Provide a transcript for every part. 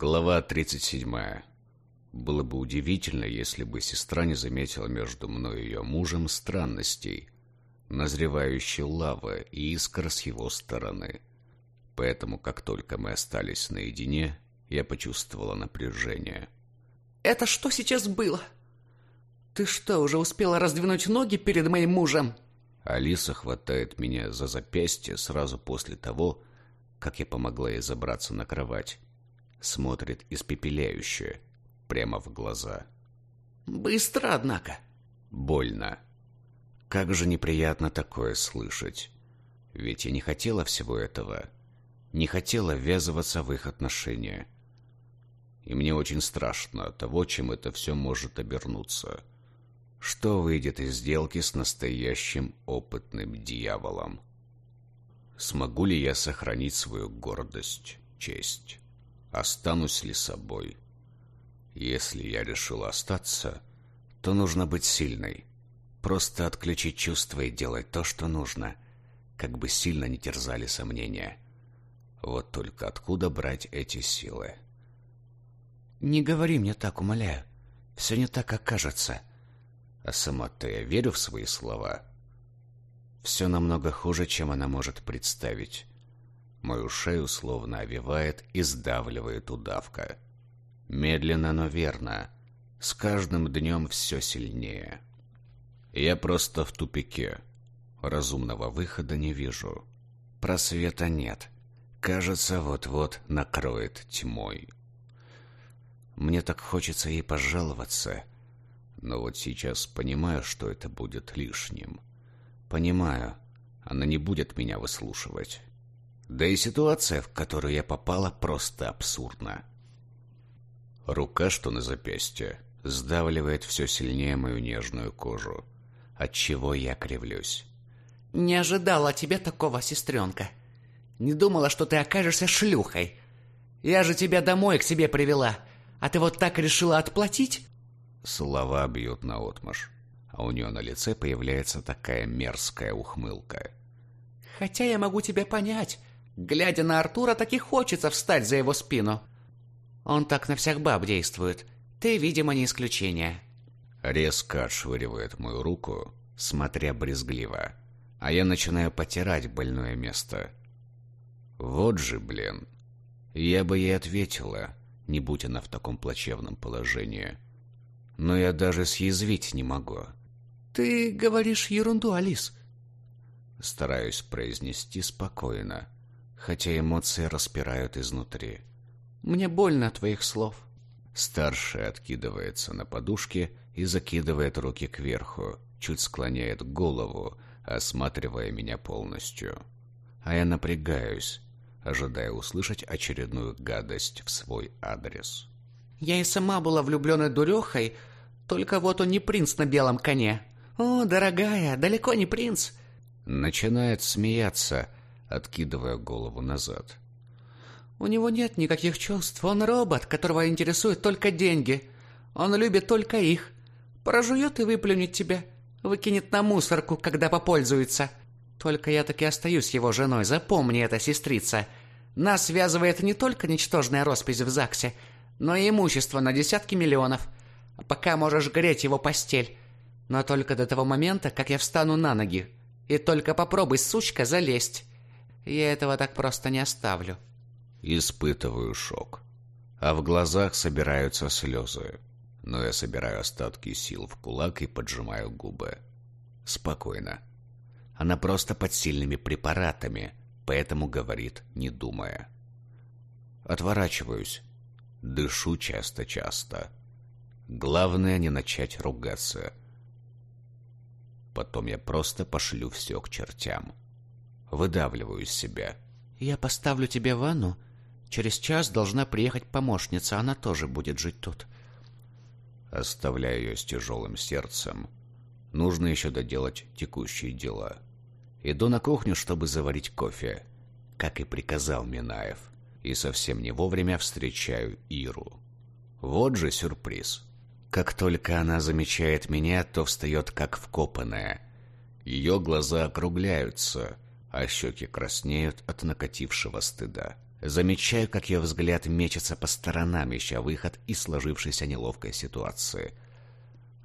Глава 37. Было бы удивительно, если бы сестра не заметила между мной и ее мужем странностей, назревающей лавы и искр с его стороны. Поэтому, как только мы остались наедине, я почувствовала напряжение. «Это что сейчас было? Ты что, уже успела раздвинуть ноги перед моим мужем?» Алиса хватает меня за запястье сразу после того, как я помогла ей забраться на кровать смотрит испепеляюще, прямо в глаза. «Быстро, однако». «Больно. Как же неприятно такое слышать. Ведь я не хотела всего этого. Не хотела ввязываться в их отношения. И мне очень страшно того, чем это все может обернуться. Что выйдет из сделки с настоящим опытным дьяволом? Смогу ли я сохранить свою гордость, честь?» Останусь ли собой. Если я решил остаться, то нужно быть сильной. Просто отключить чувства и делать то, что нужно, как бы сильно не терзали сомнения. Вот только откуда брать эти силы? Не говори мне так, умоляю. Все не так, как кажется. А сама-то я верю в свои слова. Все намного хуже, чем она может представить. Мою шею словно овивает и сдавливает удавка. Медленно, но верно. С каждым днем все сильнее. Я просто в тупике. Разумного выхода не вижу. Просвета нет. Кажется, вот-вот накроет тьмой. Мне так хочется ей пожаловаться. Но вот сейчас понимаю, что это будет лишним. Понимаю, она не будет меня выслушивать. Да и ситуация, в которую я попала, просто абсурдна. Рука, что на запястье, сдавливает все сильнее мою нежную кожу, от чего я кривлюсь. «Не ожидала тебя такого, сестренка. Не думала, что ты окажешься шлюхой. Я же тебя домой к себе привела, а ты вот так решила отплатить?» Слова бьют наотмашь, а у нее на лице появляется такая мерзкая ухмылка. «Хотя я могу тебя понять. Глядя на Артура, так и хочется встать за его спину. Он так на всех баб действует. Ты, видимо, не исключение. Резко отшвыривает мою руку, смотря брезгливо. А я начинаю потирать больное место. Вот же, блин. Я бы ей ответила, не будь она в таком плачевном положении. Но я даже съязвить не могу. «Ты говоришь ерунду, Алис». Стараюсь произнести спокойно, хотя эмоции распирают изнутри. «Мне больно от твоих слов». Старший откидывается на подушке и закидывает руки кверху, чуть склоняет голову, осматривая меня полностью. А я напрягаюсь, ожидая услышать очередную гадость в свой адрес. «Я и сама была влюбленной дурехой, только вот он не принц на белом коне. О, дорогая, далеко не принц!» Начинает смеяться, откидывая голову назад. «У него нет никаких чувств. Он робот, которого интересуют только деньги. Он любит только их. Прожует и выплюнет тебя. Выкинет на мусорку, когда попользуется. Только я таки остаюсь его женой. Запомни это, сестрица. Нас связывает не только ничтожная роспись в ЗАГСе, но и имущество на десятки миллионов. А пока можешь греть его постель. Но только до того момента, как я встану на ноги. И только попробуй, сучка, залезть. Я этого так просто не оставлю. Испытываю шок. А в глазах собираются слезы. Но я собираю остатки сил в кулак и поджимаю губы. Спокойно. Она просто под сильными препаратами, поэтому говорит, не думая. Отворачиваюсь. Дышу часто-часто. Главное не начать ругаться. Потом я просто пошлю все к чертям выдавливаю из себя. «Я поставлю тебе ванну. Через час должна приехать помощница, она тоже будет жить тут». Оставляю ее с тяжелым сердцем. Нужно еще доделать текущие дела. Иду на кухню, чтобы заварить кофе, как и приказал Минаев. И совсем не вовремя встречаю Иру. Вот же сюрприз. Как только она замечает меня, то встает как вкопанная. Ее глаза округляются — а щеки краснеют от накатившего стыда. Замечаю, как ее взгляд мечется по сторонам, ища выход из сложившейся неловкой ситуации.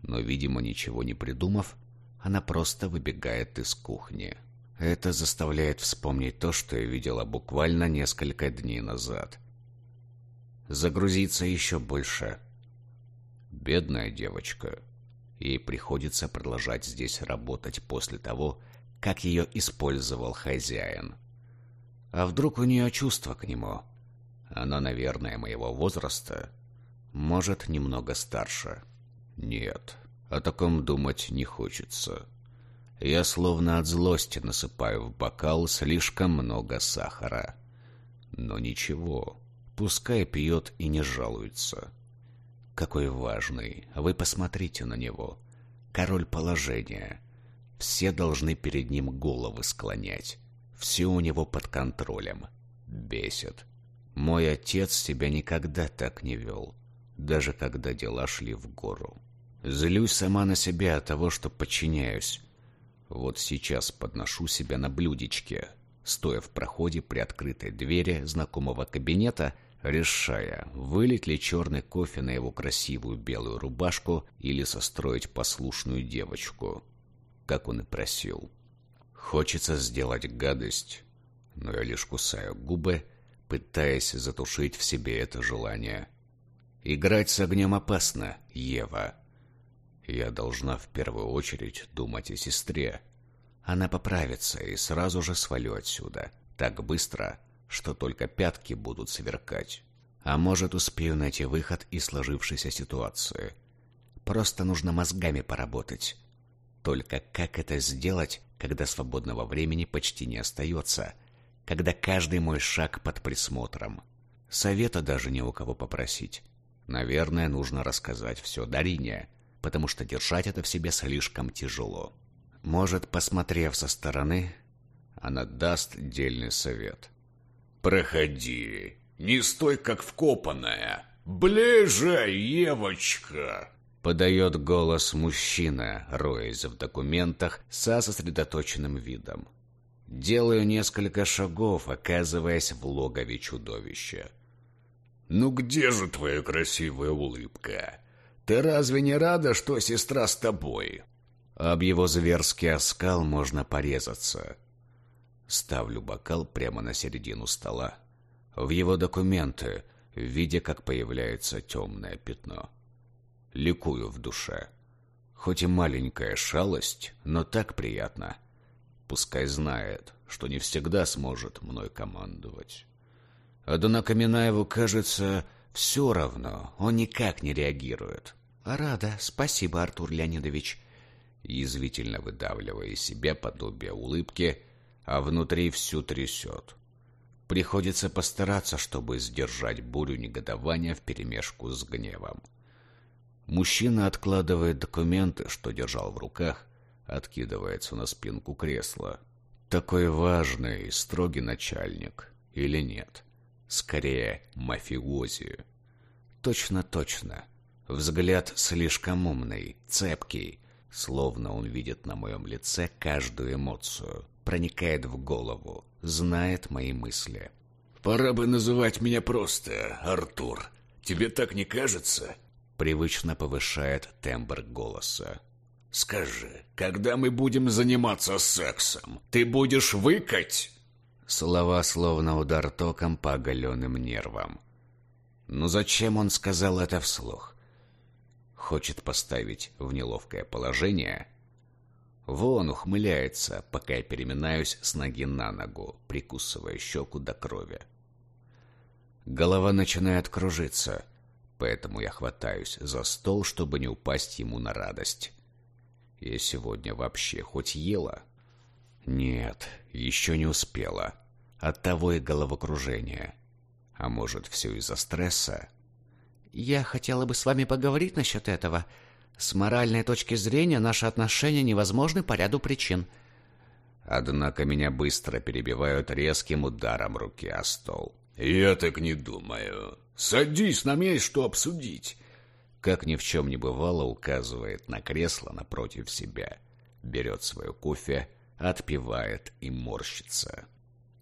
Но, видимо, ничего не придумав, она просто выбегает из кухни. Это заставляет вспомнить то, что я видела буквально несколько дней назад. Загрузиться еще больше. Бедная девочка. Ей приходится продолжать здесь работать после того, как ее использовал хозяин. А вдруг у нее чувство к нему? Она, наверное, моего возраста. Может, немного старше. Нет, о таком думать не хочется. Я словно от злости насыпаю в бокал слишком много сахара. Но ничего, пускай пьет и не жалуется. Какой важный, вы посмотрите на него. Король положения. Все должны перед ним головы склонять. Все у него под контролем. Бесит. Мой отец себя никогда так не вел, даже когда дела шли в гору. Злюсь сама на себя от того, что подчиняюсь. Вот сейчас подношу себя на блюдечке, стоя в проходе при открытой двери знакомого кабинета, решая, вылить ли черный кофе на его красивую белую рубашку или состроить послушную девочку, как он и просил. Хочется сделать гадость, но я лишь кусаю губы, пытаясь затушить в себе это желание. Играть с огнем опасно, Ева. Я должна в первую очередь думать о сестре. Она поправится и сразу же свалю отсюда. Так быстро, что только пятки будут сверкать. А может, успею найти выход из сложившейся ситуации. Просто нужно мозгами поработать. Только как это сделать, когда свободного времени почти не остается, когда каждый мой шаг под присмотром. Совета даже не у кого попросить. Наверное, нужно рассказать все Дарине, потому что держать это в себе слишком тяжело. Может, посмотрев со стороны, она даст дельный совет. «Проходи, не стой как вкопанная. Ближе, Евочка!» Подает голос мужчина, роясь в документах со сосредоточенным видом. Делаю несколько шагов, оказываясь в логове чудовища. «Ну где же твоя красивая улыбка? Ты разве не рада, что сестра с тобой?» Об его зверский оскал можно порезаться. Ставлю бокал прямо на середину стола. В его документы, видя, как появляется темное пятно ликую в душе. Хоть и маленькая шалость, но так приятно. Пускай знает, что не всегда сможет мной командовать. Однако Минаеву, кажется, все равно, он никак не реагирует. «Рада, спасибо, Артур Леонидович», язвительно выдавливая из себя подобие улыбки, а внутри всю трясет. Приходится постараться, чтобы сдержать бурю негодования вперемешку с гневом. Мужчина откладывает документы, что держал в руках, откидывается на спинку кресла. Такой важный, строгий начальник. Или нет? Скорее, мафиози. Точно-точно. Взгляд слишком умный, цепкий, словно он видит на моем лице каждую эмоцию, проникает в голову, знает мои мысли. «Пора бы называть меня просто Артур. Тебе так не кажется?» Привычно повышает тембр голоса. «Скажи, когда мы будем заниматься сексом, ты будешь выкать?» Слова словно удар током по оголенным нервам. Но зачем он сказал это вслух? Хочет поставить в неловкое положение? Вон ухмыляется, пока я переминаюсь с ноги на ногу, прикусывая щеку до крови. Голова начинает кружиться — поэтому я хватаюсь за стол, чтобы не упасть ему на радость. Я сегодня вообще хоть ела? Нет, еще не успела. Оттого и головокружение. А может, все из-за стресса? Я хотела бы с вами поговорить насчет этого. С моральной точки зрения наши отношения невозможны по ряду причин. Однако меня быстро перебивают резким ударом руки о стол. «Я так не думаю. Садись, нам есть что обсудить. Как ни в чем не бывало, указывает на кресло напротив себя. Берет свое кофе, отпивает и морщится.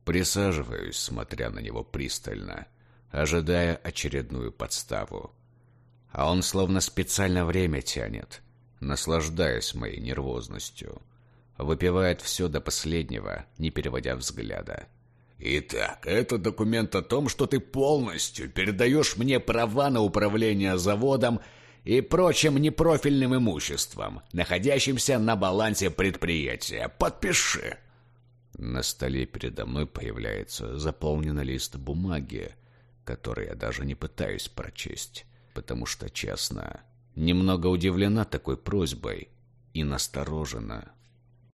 Присаживаюсь, смотря на него пристально, ожидая очередную подставу. А он словно специально время тянет, наслаждаясь моей нервозностью. Выпивает все до последнего, не переводя взгляда. Итак, это документ о том, что ты полностью передаешь мне права на управление заводом и прочим непрофильным имуществом, находящимся на балансе предприятия. Подпиши. На столе передо мной появляется заполненный лист бумаги, который я даже не пытаюсь прочесть, потому что, честно, немного удивлена такой просьбой и насторожена.